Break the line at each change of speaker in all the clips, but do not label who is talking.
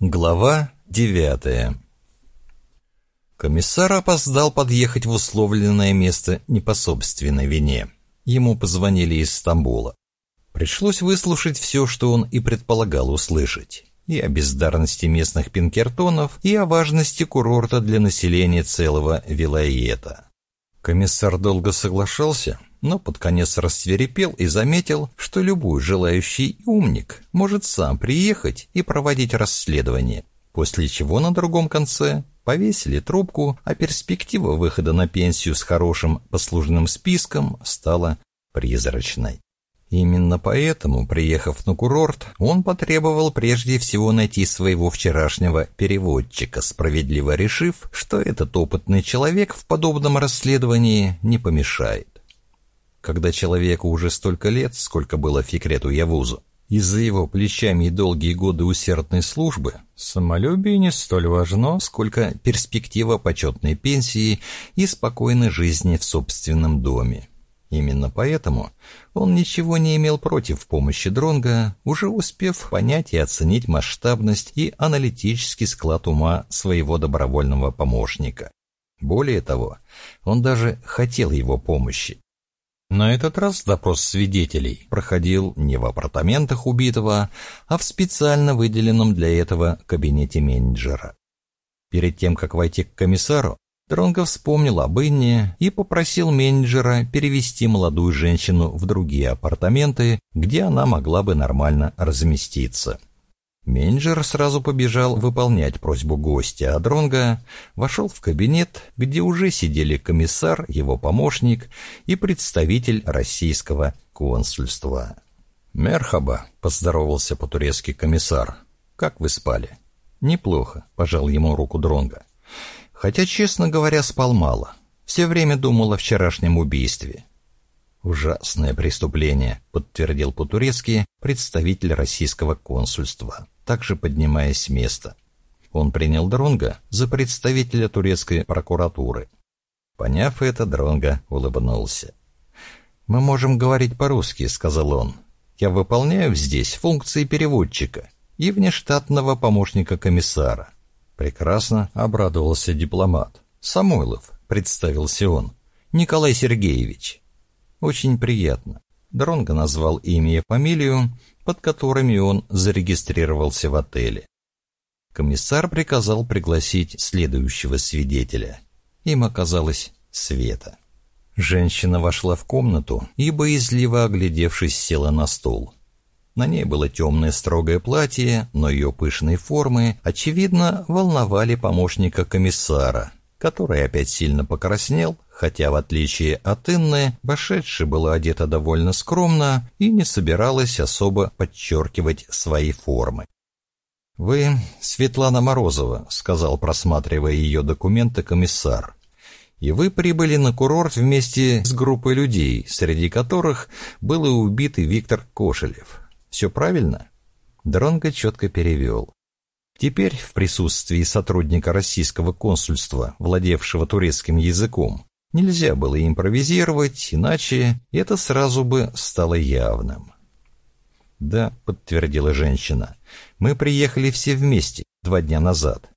Глава девятая Комиссар опоздал подъехать в условленное место не по собственной вине. Ему позвонили из Стамбула. Пришлось выслушать все, что он и предполагал услышать. И о бездарности местных пинкертонов, и о важности курорта для населения целого Вилаета. Комиссар долго соглашался, но под конец рассверепел и заметил, что любой желающий умник может сам приехать и проводить расследование, после чего на другом конце повесили трубку, а перспектива выхода на пенсию с хорошим послужным списком стала призрачной. Именно поэтому, приехав на курорт, он потребовал прежде всего найти своего вчерашнего переводчика, справедливо решив, что этот опытный человек в подобном расследовании не помешает когда человеку уже столько лет, сколько было Фикрету Явузу. Из-за его плечами и долгие годы усердной службы самолюбие не столь важно, сколько перспектива почетной пенсии и спокойной жизни в собственном доме. Именно поэтому он ничего не имел против помощи Дронга, уже успев понять и оценить масштабность и аналитический склад ума своего добровольного помощника. Более того, он даже хотел его помощи. На этот раз допрос свидетелей проходил не в апартаментах убитого, а в специально выделенном для этого кабинете менеджера. Перед тем, как войти к комиссару, Дронго вспомнил об Инне и попросил менеджера перевести молодую женщину в другие апартаменты, где она могла бы нормально разместиться. Менеджер сразу побежал выполнять просьбу гостя, а Дронга вошел в кабинет, где уже сидели комиссар, его помощник и представитель российского консульства. «Мерхаба», — поздоровался по-турецки комиссар. «Как вы спали?» «Неплохо», — пожал ему руку Дронга. «Хотя, честно говоря, спал мало. Все время думал о вчерашнем убийстве. «Ужасное преступление», — подтвердил по-турецки представитель российского консульства также поднимаясь с места. Он принял Дронга за представителя турецкой прокуратуры. Поняв это, Дронга улыбнулся. «Мы можем говорить по-русски», — сказал он. «Я выполняю здесь функции переводчика и внештатного помощника комиссара». Прекрасно обрадовался дипломат. «Самойлов», — представился он. «Николай Сергеевич». «Очень приятно». Дронго назвал имя и фамилию, под которыми он зарегистрировался в отеле. Комиссар приказал пригласить следующего свидетеля. Им оказалась Света. Женщина вошла в комнату и, боязливо оглядевшись, села на стул. На ней было темное строгое платье, но ее пышные формы, очевидно, волновали помощника комиссара, который опять сильно покраснел, хотя, в отличие от Инны, вошедшая была одета довольно скромно и не собиралась особо подчеркивать свои формы. «Вы Светлана Морозова», — сказал, просматривая ее документы комиссар. «И вы прибыли на курорт вместе с группой людей, среди которых был и убитый Виктор Кошелев. Все правильно?» Дронго четко перевел. Теперь, в присутствии сотрудника российского консульства, владевшего турецким языком, нельзя было импровизировать, иначе это сразу бы стало явным. «Да», — подтвердила женщина, — «мы приехали все вместе два дня назад».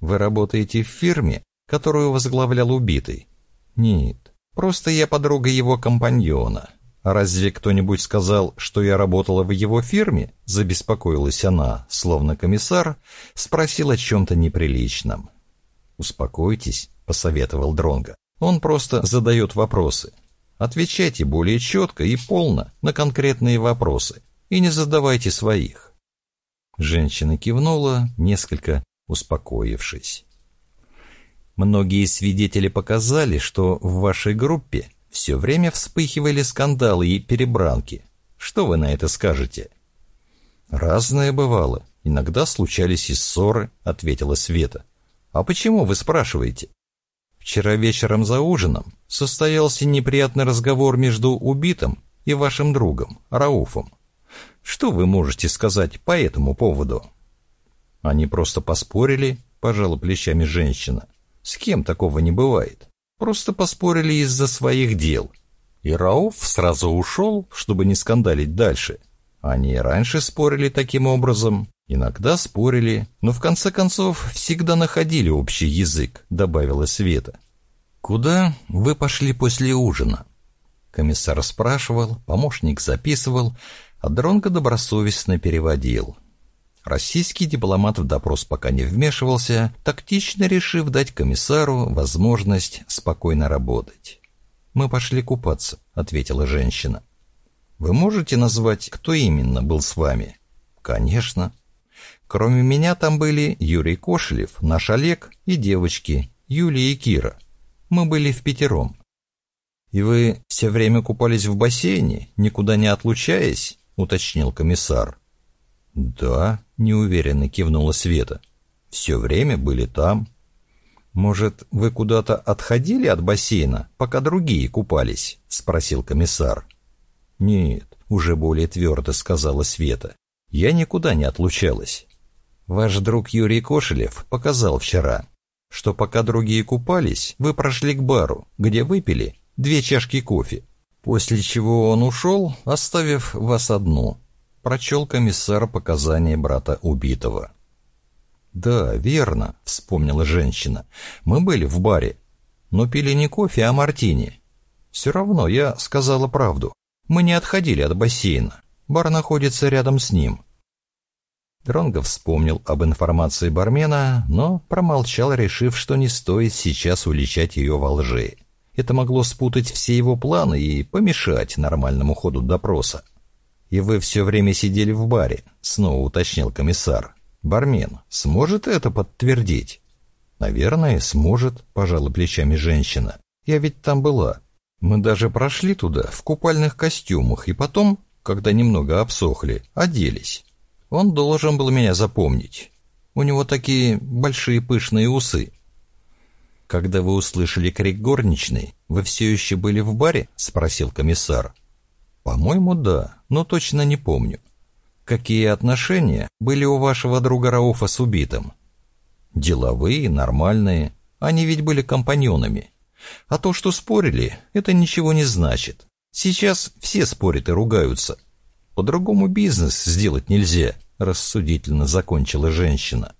«Вы работаете в фирме, которую возглавлял убитый?» «Нет, просто я подруга его компаньона. «Разве кто-нибудь сказал, что я работала в его фирме?» Забеспокоилась она, словно комиссар, спросил о чем-то неприличном. «Успокойтесь», — посоветовал Дронга. «Он просто задает вопросы. Отвечайте более четко и полно на конкретные вопросы и не задавайте своих». Женщина кивнула, несколько успокоившись. «Многие свидетели показали, что в вашей группе все время вспыхивали скандалы и перебранки. Что вы на это скажете?» «Разное бывало. Иногда случались и ссоры», — ответила Света. «А почему вы спрашиваете?» «Вчера вечером за ужином состоялся неприятный разговор между убитым и вашим другом, Рауфом. Что вы можете сказать по этому поводу?» «Они просто поспорили», — пожала плечами женщина. «С кем такого не бывает?» Просто поспорили из-за своих дел. И Рауф сразу ушел, чтобы не скандалить дальше. Они раньше спорили таким образом. Иногда спорили, но в конце концов всегда находили общий язык, добавила Света. Куда вы пошли после ужина? Комиссар спрашивал, помощник записывал, а Дронго добросовестно переводил. Российский дипломат в допрос пока не вмешивался, тактично решив дать комиссару возможность спокойно работать. «Мы пошли купаться», — ответила женщина. «Вы можете назвать, кто именно был с вами?» «Конечно». Кроме меня там были Юрий Кошелев, наш Олег и девочки, Юлия и Кира. Мы были в пятером. «И вы все время купались в бассейне, никуда не отлучаясь?» — уточнил комиссар. «Да», — неуверенно кивнула Света. «Все время были там». «Может, вы куда-то отходили от бассейна, пока другие купались?» — спросил комиссар. «Нет», — уже более твердо сказала Света. «Я никуда не отлучалась. Ваш друг Юрий Кошелев показал вчера, что пока другие купались, вы прошли к бару, где выпили две чашки кофе, после чего он ушел, оставив вас одну. Прочел комиссар показания брата убитого. «Да, верно», — вспомнила женщина. «Мы были в баре, но пили не кофе, а мартини. Все равно я сказала правду. Мы не отходили от бассейна. Бар находится рядом с ним. Дронго вспомнил об информации бармена, но промолчал, решив, что не стоит сейчас уличать ее во лжи. Это могло спутать все его планы и помешать нормальному ходу допроса. «И вы все время сидели в баре», — снова уточнил комиссар. «Бармен сможет это подтвердить?» «Наверное, сможет», — пожала плечами женщина. «Я ведь там была. Мы даже прошли туда в купальных костюмах и потом, когда немного обсохли, оделись. Он должен был меня запомнить. У него такие большие пышные усы. «Когда вы услышали крик горничной, вы все еще были в баре?» — спросил комиссар. «По-моему, да, но точно не помню. Какие отношения были у вашего друга Рауфа с убитым?» «Деловые, нормальные. Они ведь были компаньонами. А то, что спорили, это ничего не значит. Сейчас все спорят и ругаются. По-другому бизнес сделать нельзя, рассудительно закончила женщина.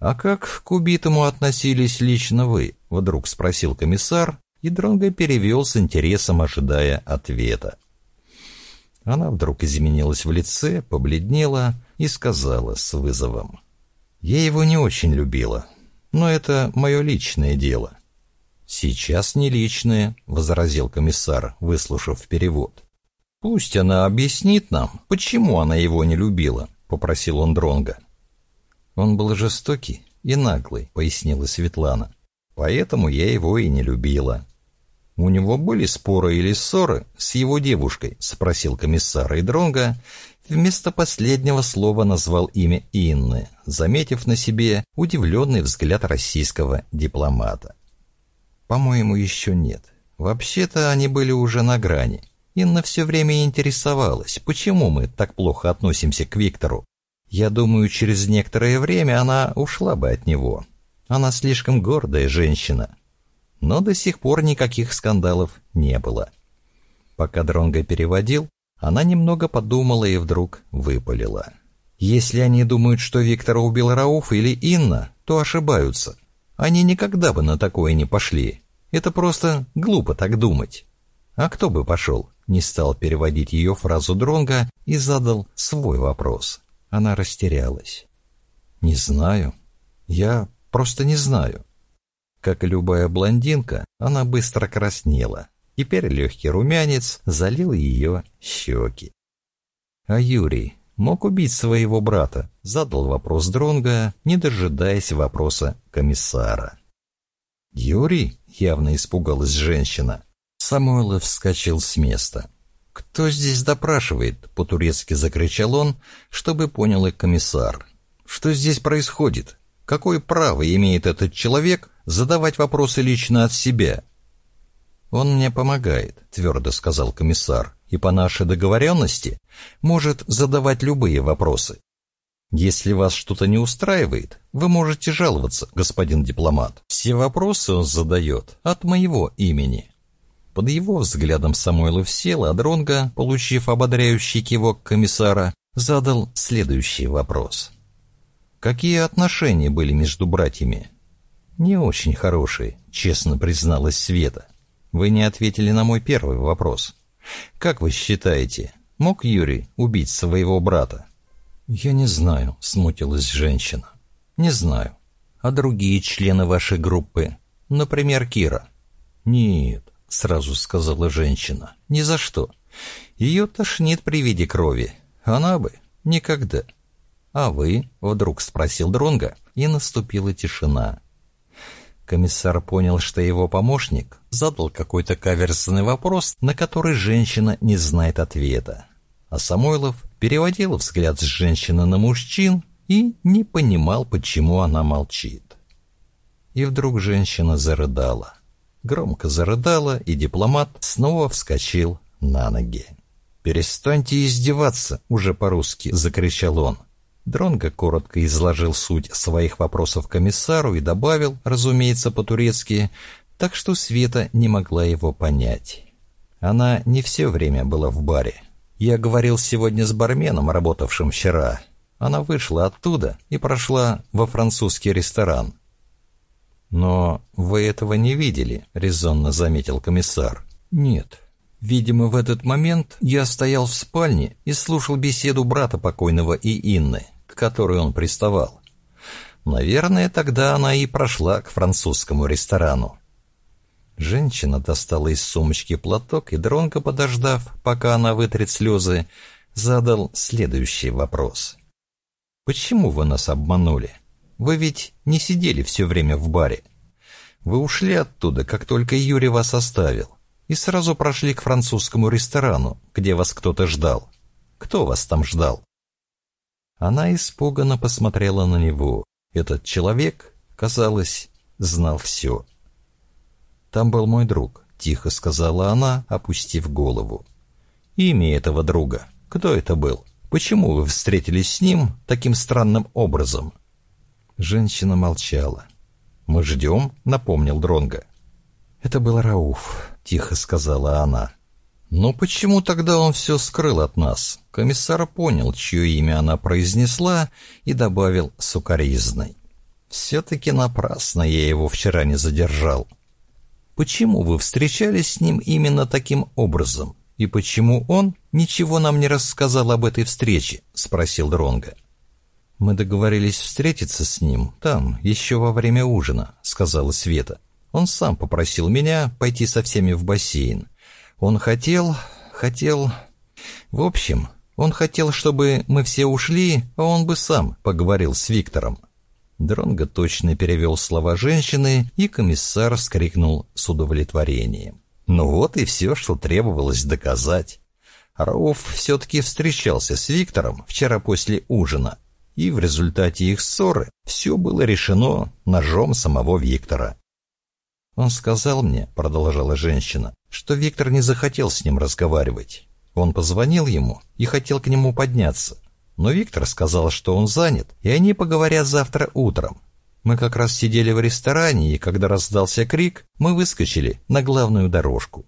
А как к убитому относились лично вы? Вдруг спросил комиссар, и Дронго перевел с интересом, ожидая ответа. Она вдруг изменилась в лице, побледнела и сказала с вызовом. «Я его не очень любила, но это мое личное дело». «Сейчас не личное», — возразил комиссар, выслушав перевод. «Пусть она объяснит нам, почему она его не любила», — попросил он Дронга. «Он был жестокий и наглый», — пояснила Светлана. «Поэтому я его и не любила». «У него были споры или ссоры с его девушкой?» — спросил комиссар, и Дронга вместо последнего слова назвал имя Инны, заметив на себе удивленный взгляд российского дипломата. «По-моему, еще нет. Вообще-то они были уже на грани. Инна все время интересовалась, почему мы так плохо относимся к Виктору. Я думаю, через некоторое время она ушла бы от него. Она слишком гордая женщина. Но до сих пор никаких скандалов не было. Пока Дронго переводил, она немного подумала и вдруг выпалила. Если они думают, что Виктора убил Рауф или Инна, то ошибаются. Они никогда бы на такое не пошли. Это просто глупо так думать. А кто бы пошел? Не стал переводить ее фразу Дронга и задал свой вопрос. Она растерялась. «Не знаю. Я просто не знаю». Как и любая блондинка, она быстро краснела. Теперь легкий румянец залил ее щеки. «А Юрий мог убить своего брата?» — задал вопрос Дронга, не дожидаясь вопроса комиссара. «Юрий?» — явно испугалась женщина. Самойлов вскочил с места. «Кто здесь допрашивает?» — по-турецки закричал он, чтобы понял и комиссар. «Что здесь происходит? Какое право имеет этот человек задавать вопросы лично от себя?» «Он мне помогает», — твердо сказал комиссар, «и по нашей договоренности может задавать любые вопросы. Если вас что-то не устраивает, вы можете жаловаться, господин дипломат. Все вопросы он задает от моего имени». Под его взглядом Самойлов сел, а Дронго, получив ободряющий кивок комиссара, задал следующий вопрос. «Какие отношения были между братьями?» «Не очень хорошие», — честно призналась Света. «Вы не ответили на мой первый вопрос. Как вы считаете, мог Юрий убить своего брата?» «Я не знаю», — смутилась женщина. «Не знаю. А другие члены вашей группы? Например, Кира?» «Нет», — сразу сказала женщина. «Ни за что. Ее тошнит при виде крови. Она бы никогда». «А вы?» — вдруг спросил Дронга, и наступила тишина. Комиссар понял, что его помощник задал какой-то каверзный вопрос, на который женщина не знает ответа. А Самойлов переводил взгляд с женщины на мужчин и не понимал, почему она молчит. И вдруг женщина зарыдала. Громко зарыдала, и дипломат снова вскочил на ноги. «Перестаньте издеваться!» — уже по-русски закричал он. Дронго коротко изложил суть своих вопросов комиссару и добавил, разумеется, по-турецки, так что Света не могла его понять. Она не все время была в баре. Я говорил сегодня с барменом, работавшим вчера. Она вышла оттуда и прошла во французский ресторан. «Но вы этого не видели», — резонно заметил комиссар. «Нет. Видимо, в этот момент я стоял в спальне и слушал беседу брата покойного и Инны которой он приставал. Наверное, тогда она и прошла к французскому ресторану. Женщина достала из сумочки платок и, дронко подождав, пока она вытрет слезы, задал следующий вопрос. «Почему вы нас обманули? Вы ведь не сидели все время в баре. Вы ушли оттуда, как только Юрий вас оставил, и сразу прошли к французскому ресторану, где вас кто-то ждал. Кто вас там ждал?» Она испуганно посмотрела на него. Этот человек, казалось, знал все. «Там был мой друг», — тихо сказала она, опустив голову. «Имя этого друга. Кто это был? Почему вы встретились с ним таким странным образом?» Женщина молчала. «Мы ждем», — напомнил Дронга. «Это был Рауф», — тихо сказала она. Но почему тогда он все скрыл от нас? Комиссар понял, чье имя она произнесла, и добавил сукаризной. Все-таки напрасно я его вчера не задержал. Почему вы встречались с ним именно таким образом? И почему он ничего нам не рассказал об этой встрече? Спросил Дронга. Мы договорились встретиться с ним там, еще во время ужина, сказала Света. Он сам попросил меня пойти со всеми в бассейн. Он хотел... хотел... В общем, он хотел, чтобы мы все ушли, а он бы сам поговорил с Виктором. Дронго точно перевел слова женщины, и комиссар вскрикнул с удовлетворением. Ну вот и все, что требовалось доказать. Рауф все-таки встречался с Виктором вчера после ужина, и в результате их ссоры все было решено ножом самого Виктора. «Он сказал мне», — продолжала женщина, что Виктор не захотел с ним разговаривать. Он позвонил ему и хотел к нему подняться. Но Виктор сказал, что он занят, и они поговорят завтра утром. Мы как раз сидели в ресторане, и когда раздался крик, мы выскочили на главную дорожку.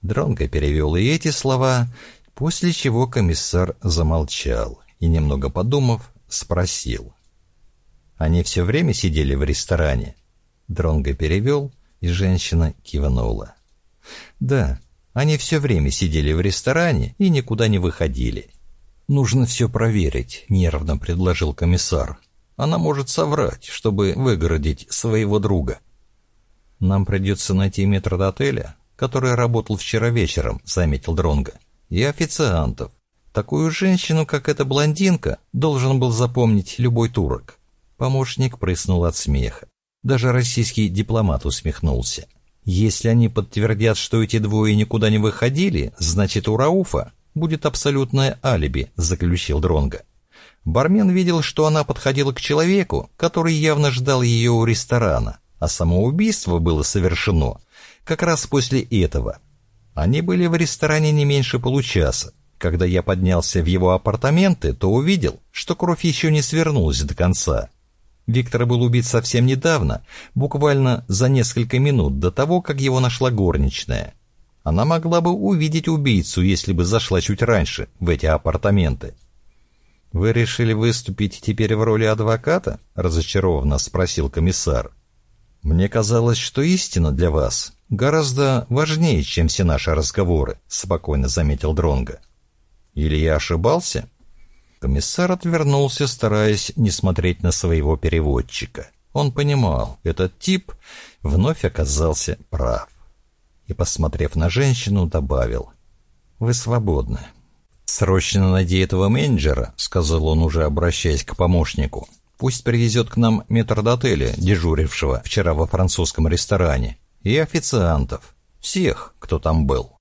Дронго перевел и эти слова, после чего комиссар замолчал и, немного подумав, спросил. «Они все время сидели в ресторане?» Дронго перевел, и женщина кивнула. Да, они все время сидели в ресторане и никуда не выходили. «Нужно все проверить», — нервно предложил комиссар. «Она может соврать, чтобы выгородить своего друга». «Нам придется найти метрдотеля, который работал вчера вечером», — заметил Дронга, «и официантов. Такую женщину, как эта блондинка, должен был запомнить любой турок». Помощник прыснул от смеха. Даже российский дипломат усмехнулся. Если они подтвердят, что эти двое никуда не выходили, значит у Рауфа будет абсолютное алиби, заключил Дронга. Бармен видел, что она подходила к человеку, который явно ждал ее у ресторана, а самоубийство было совершено как раз после этого. Они были в ресторане не меньше получаса. Когда я поднялся в его апартаменты, то увидел, что кровь еще не свернулась до конца. Виктор был убит совсем недавно, буквально за несколько минут до того, как его нашла горничная. Она могла бы увидеть убийцу, если бы зашла чуть раньше в эти апартаменты. «Вы решили выступить теперь в роли адвоката?» — разочарованно спросил комиссар. «Мне казалось, что истина для вас гораздо важнее, чем все наши разговоры», — спокойно заметил Дронга. «Или я ошибался?» Комиссар отвернулся, стараясь не смотреть на своего переводчика. Он понимал, этот тип вновь оказался прав. И, посмотрев на женщину, добавил, «Вы свободны». «Срочно найди этого менеджера», — сказал он, уже обращаясь к помощнику. «Пусть привезет к нам метрдотеля, дежурившего вчера во французском ресторане, и официантов, всех, кто там был».